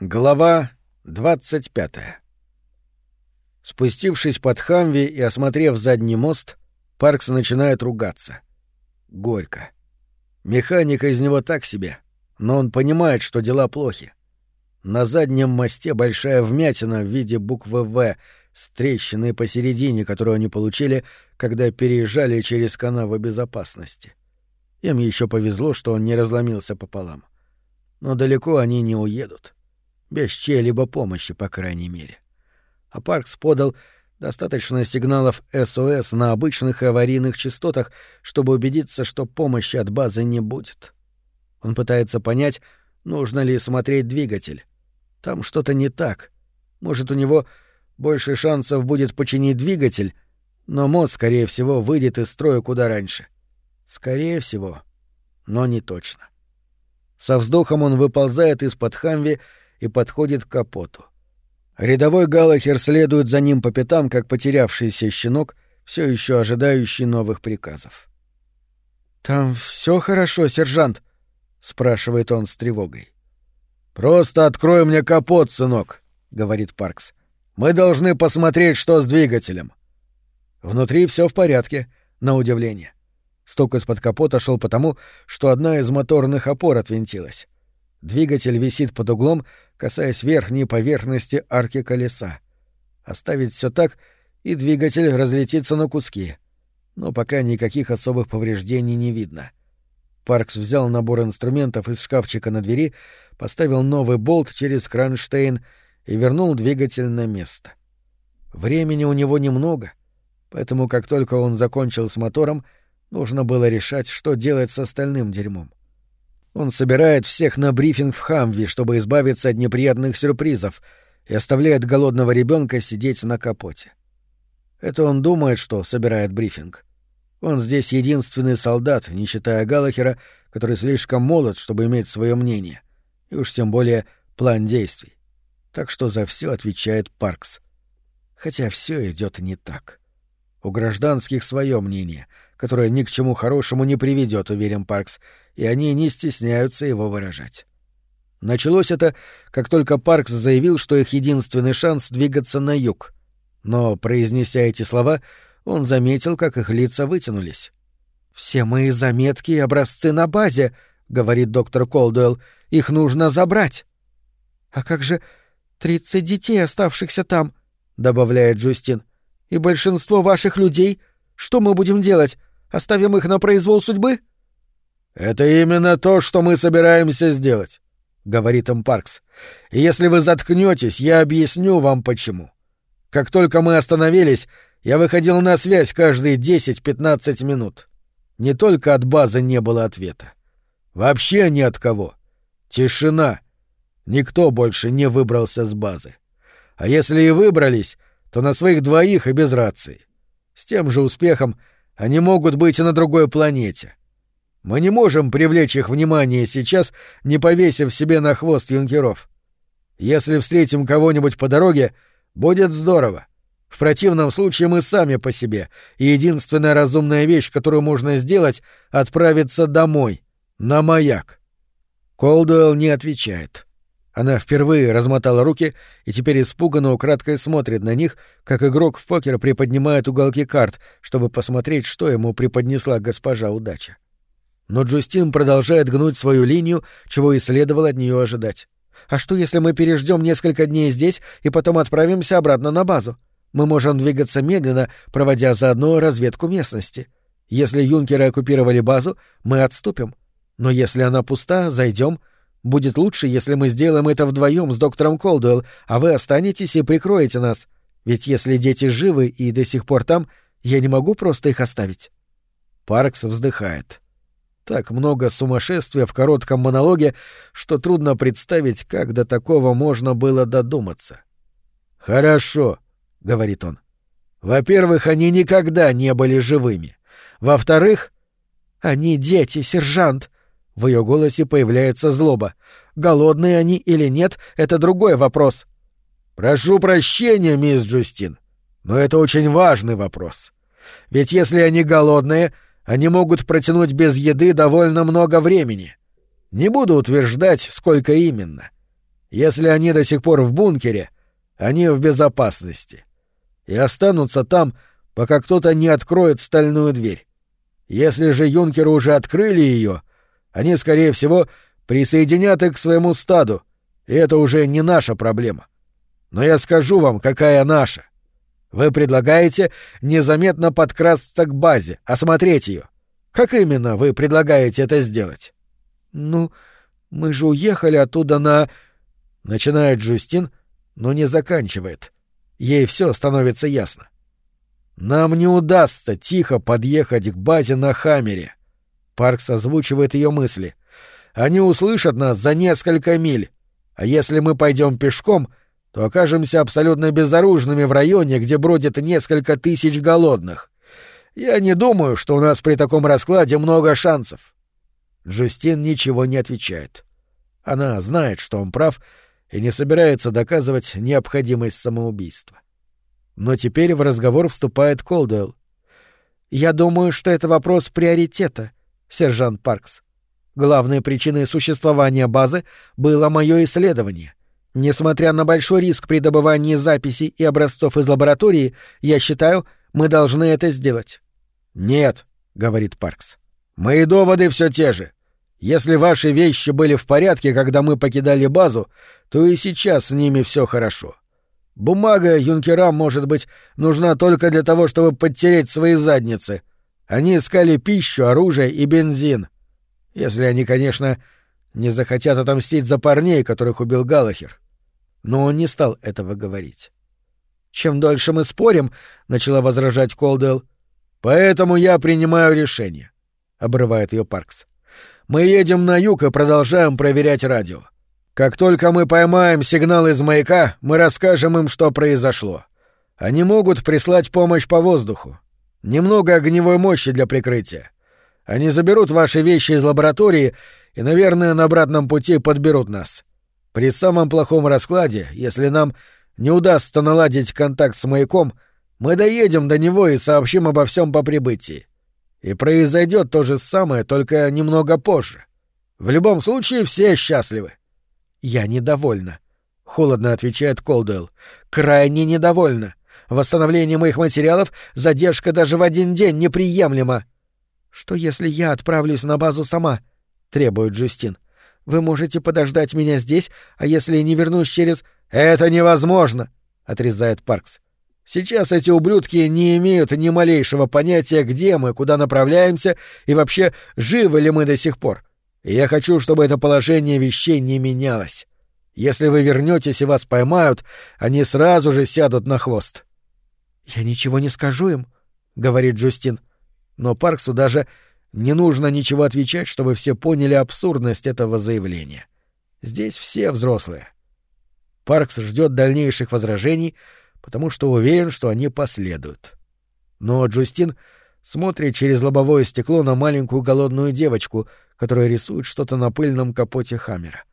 Глава 25 Спустившись под Хамви и осмотрев задний мост, Паркс начинает ругаться. Горько. Механика из него так себе, но он понимает, что дела плохи. На заднем мосте большая вмятина в виде буквы «В» с трещиной посередине, которую они получили, когда переезжали через канавы безопасности. Им еще повезло, что он не разломился пополам. Но далеко они не уедут. — без чьей-либо помощи, по крайней мере. А Паркс подал достаточно сигналов СОС на обычных аварийных частотах, чтобы убедиться, что помощи от базы не будет. Он пытается понять, нужно ли смотреть двигатель. Там что-то не так. Может, у него больше шансов будет починить двигатель, но мост, скорее всего, выйдет из строя куда раньше. Скорее всего, но не точно. Со вздохом он выползает из-под Хамви и подходит к капоту. Рядовой Галахер следует за ним по пятам, как потерявшийся щенок, все еще ожидающий новых приказов. «Там все хорошо, сержант?» — спрашивает он с тревогой. «Просто открой мне капот, сынок», — говорит Паркс. «Мы должны посмотреть, что с двигателем». Внутри все в порядке, на удивление. Стук из-под капота шел потому, что одна из моторных опор отвинтилась. Двигатель висит под углом, касаясь верхней поверхности арки колеса. Оставить все так, и двигатель разлетится на куски. Но пока никаких особых повреждений не видно. Паркс взял набор инструментов из шкафчика на двери, поставил новый болт через кронштейн и вернул двигатель на место. Времени у него немного, поэтому как только он закончил с мотором, нужно было решать, что делать с остальным дерьмом. Он собирает всех на брифинг в Хамви, чтобы избавиться от неприятных сюрпризов, и оставляет голодного ребенка сидеть на капоте. Это он думает, что собирает брифинг. Он здесь единственный солдат, не считая Галахера, который слишком молод, чтобы иметь свое мнение, и уж тем более план действий. Так что за все отвечает Паркс. Хотя все идет не так. У гражданских свое мнение, которое ни к чему хорошему не приведет, уверен Паркс, и они не стесняются его выражать. Началось это, как только Паркс заявил, что их единственный шанс двигаться на юг. Но, произнеся эти слова, он заметил, как их лица вытянулись. «Все мои заметки и образцы на базе», — говорит доктор Колдуэлл, — «их нужно забрать». «А как же тридцать детей, оставшихся там?» — добавляет Джустин. «И большинство ваших людей? Что мы будем делать? Оставим их на произвол судьбы?» «Это именно то, что мы собираемся сделать», — говорит им Паркс. «И если вы заткнетесь, я объясню вам почему. Как только мы остановились, я выходил на связь каждые 10-15 минут. Не только от базы не было ответа. Вообще ни от кого. Тишина. Никто больше не выбрался с базы. А если и выбрались, то на своих двоих и без рации. С тем же успехом они могут быть и на другой планете. Мы не можем привлечь их внимание сейчас, не повесив себе на хвост юнкеров. Если встретим кого-нибудь по дороге, будет здорово. В противном случае мы сами по себе, и единственная разумная вещь, которую можно сделать, — отправиться домой, на маяк. Колдуэлл не отвечает. Она впервые размотала руки и теперь испуганно украдкой смотрит на них, как игрок в покер приподнимает уголки карт, чтобы посмотреть, что ему преподнесла госпожа удача. Но Джустин продолжает гнуть свою линию, чего и следовало от нее ожидать. «А что, если мы переждем несколько дней здесь и потом отправимся обратно на базу? Мы можем двигаться медленно, проводя заодно разведку местности. Если юнкеры оккупировали базу, мы отступим. Но если она пуста, зайдем. Будет лучше, если мы сделаем это вдвоем с доктором Колдуэлл, а вы останетесь и прикроете нас. Ведь если дети живы и до сих пор там, я не могу просто их оставить». Паркс вздыхает. Так много сумасшествия в коротком монологе, что трудно представить, как до такого можно было додуматься. «Хорошо», — говорит он. «Во-первых, они никогда не были живыми. Во-вторых...» «Они дети, сержант!» В ее голосе появляется злоба. «Голодные они или нет — это другой вопрос». «Прошу прощения, мисс Джустин, но это очень важный вопрос. Ведь если они голодные, они могут протянуть без еды довольно много времени. Не буду утверждать, сколько именно. Если они до сих пор в бункере, они в безопасности. И останутся там, пока кто-то не откроет стальную дверь. Если же юнкеры уже открыли ее, они, скорее всего, присоединят их к своему стаду, и это уже не наша проблема. Но я скажу вам, какая наша. Вы предлагаете незаметно подкрасться к базе, осмотреть ее. Как именно вы предлагаете это сделать? Ну, мы же уехали оттуда на... Начинает Джустин, но не заканчивает. Ей все становится ясно. Нам не удастся тихо подъехать к базе на Хаммере. Паркс озвучивает ее мысли. Они услышат нас за несколько миль. А если мы пойдем пешком, то окажемся абсолютно безоружными в районе, где бродит несколько тысяч голодных. Я не думаю, что у нас при таком раскладе много шансов. Джустин ничего не отвечает. Она знает, что он прав, и не собирается доказывать необходимость самоубийства. Но теперь в разговор вступает Колдуэлл. «Я думаю, что это вопрос приоритета, сержант Паркс. Главной причиной существования базы было мое исследование. Несмотря на большой риск при добывании записей и образцов из лаборатории, я считаю, мы должны это сделать. Нет, говорит Паркс. Мои доводы все те же. Если ваши вещи были в порядке, когда мы покидали базу, то и сейчас с ними все хорошо. Бумага юнкерам, может быть, нужна только для того, чтобы подтереть свои задницы. Они искали пищу, оружие и бензин. Если они, конечно, не захотят отомстить за парней, которых убил Галахер. Но он не стал этого говорить. «Чем дольше мы спорим», — начала возражать Колдуэлл, — «поэтому я принимаю решение», — обрывает ее Паркс. «Мы едем на юг и продолжаем проверять радио. Как только мы поймаем сигнал из маяка, мы расскажем им, что произошло. Они могут прислать помощь по воздуху. Немного огневой мощи для прикрытия. Они заберут ваши вещи из лаборатории и, наверное, на обратном пути подберут нас. При самом плохом раскладе, если нам не удастся наладить контакт с маяком, мы доедем до него и сообщим обо всем по прибытии. И произойдет то же самое, только немного позже. В любом случае все счастливы. «Я недовольна», — холодно отвечает Колдуэлл. «Крайне недовольна. Восстановление моих материалов, задержка даже в один день неприемлема». «Что если я отправлюсь на базу сама?» — требует Джустин. «Вы можете подождать меня здесь, а если не вернусь через...» «Это невозможно!» — отрезает Паркс. «Сейчас эти ублюдки не имеют ни малейшего понятия, где мы, куда направляемся и вообще живы ли мы до сих пор. И я хочу, чтобы это положение вещей не менялось. Если вы вернетесь и вас поймают, они сразу же сядут на хвост. Я ничего не скажу им, говорит Джустин. Но Парксу даже не нужно ничего отвечать, чтобы все поняли абсурдность этого заявления. Здесь все взрослые. Паркс ждет дальнейших возражений, потому что уверен, что они последуют. Но Джустин смотрит через лобовое стекло на маленькую голодную девочку, которая рисует что-то на пыльном капоте Хаммера.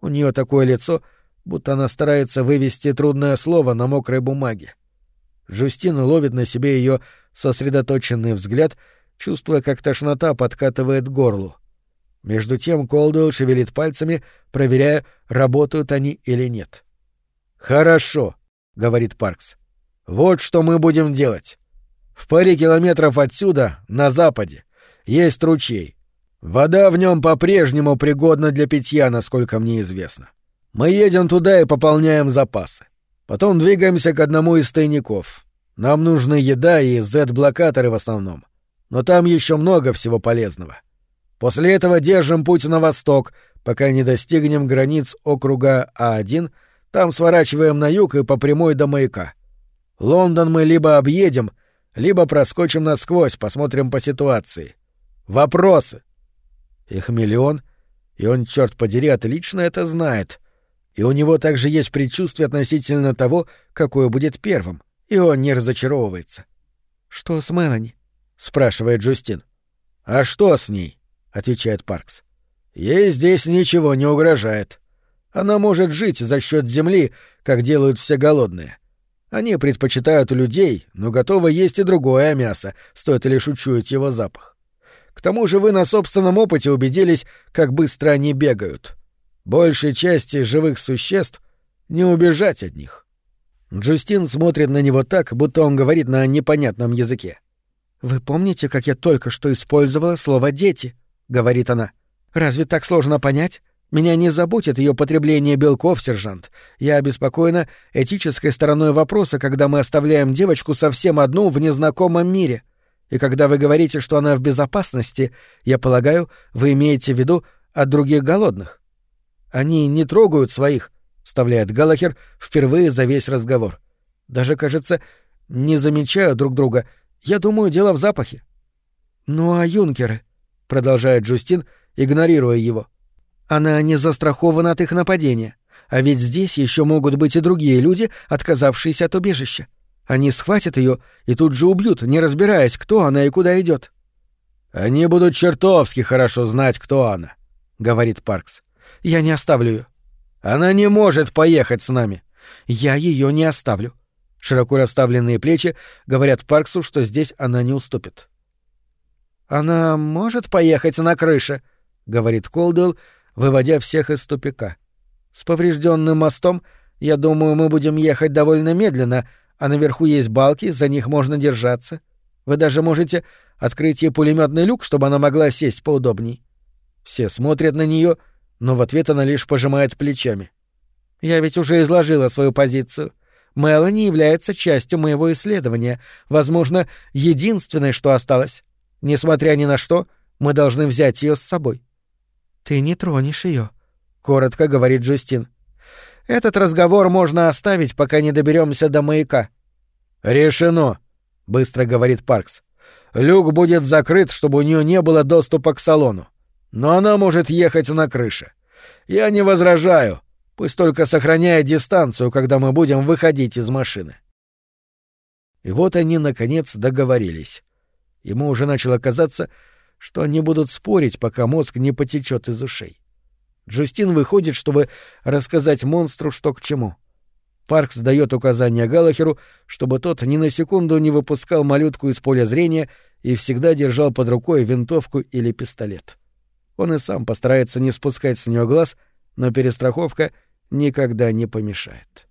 У нее такое лицо, будто она старается вывести трудное слово на мокрой бумаге. Жустин ловит на себе ее сосредоточенный взгляд, чувствуя, как тошнота подкатывает горлу. Между тем Колдуэлл шевелит пальцами, проверяя, работают они или нет. «Хорошо», — говорит Паркс. «Вот что мы будем делать. В паре километров отсюда, на западе, есть ручей. Вода в нем по-прежнему пригодна для питья, насколько мне известно. Мы едем туда и пополняем запасы. Потом двигаемся к одному из тайников. Нам нужны еда и Z-блокаторы в основном. Но там еще много всего полезного. После этого держим путь на восток, пока не достигнем границ округа А1, там сворачиваем на юг и по прямой до маяка. Лондон мы либо объедем, либо проскочим насквозь, посмотрим по ситуации. Вопросы? Их миллион, и он, черт подери, отлично это знает. И у него также есть предчувствие относительно того, какое будет первым, и он не разочаровывается. «Что с Мелани?» — спрашивает Джустин. «А что с ней?» — отвечает Паркс. «Ей здесь ничего не угрожает. Она может жить за счет земли, как делают все голодные. Они предпочитают людей, но готовы есть и другое мясо, стоит лишь учуять его запах. К тому же вы на собственном опыте убедились, как быстро они бегают. Большей части живых существ не убежать от них. Джустин смотрит на него так, будто он говорит на непонятном языке. «Вы помните, как я только что использовала слово «дети»?» — говорит она. «Разве так сложно понять? Меня не заботит ее потребление белков, сержант. Я обеспокоена этической стороной вопроса, когда мы оставляем девочку совсем одну в незнакомом мире. И когда вы говорите, что она в безопасности, я полагаю, вы имеете в виду от других голодных. Они не трогают своих, вставляет Галахер впервые за весь разговор. Даже, кажется, не замечают друг друга. Я думаю, дело в запахе. Ну а юнкеры, продолжает Джустин, игнорируя его. Она не застрахована от их нападения. А ведь здесь еще могут быть и другие люди, отказавшиеся от убежища. Они схватят ее и тут же убьют, не разбираясь, кто она и куда идет. Они будут чертовски хорошо знать, кто она, говорит Паркс. Я не оставлю ее. Она не может поехать с нами. Я ее не оставлю. Широко расставленные плечи говорят Парксу, что здесь она не уступит. Она может поехать на крыше, говорит Колдуэлл, выводя всех из тупика. С поврежденным мостом, я думаю, мы будем ехать довольно медленно, а наверху есть балки, за них можно держаться. Вы даже можете открыть ей пулеметный люк, чтобы она могла сесть поудобней. Все смотрят на нее, но в ответ она лишь пожимает плечами. Я ведь уже изложила свою позицию. Мелани является частью моего исследования, возможно, единственной, что осталось. Несмотря ни на что, мы должны взять ее с собой. «Ты не тронешь ее, коротко говорит Джустин. «Этот разговор можно оставить, пока не доберемся до маяка». «Решено», — быстро говорит Паркс. «Люк будет закрыт, чтобы у нее не было доступа к салону. Но она может ехать на крыше. Я не возражаю, пусть только сохраняет дистанцию, когда мы будем выходить из машины». И вот они, наконец, договорились. Ему уже начало казаться, что они будут спорить, пока мозг не потечет из ушей. Джустин выходит, чтобы рассказать монстру, что к чему. Паркс дает указание Галахеру, чтобы тот ни на секунду не выпускал малютку из поля зрения и всегда держал под рукой винтовку или пистолет. Он и сам постарается не спускать с нее глаз, но перестраховка никогда не помешает.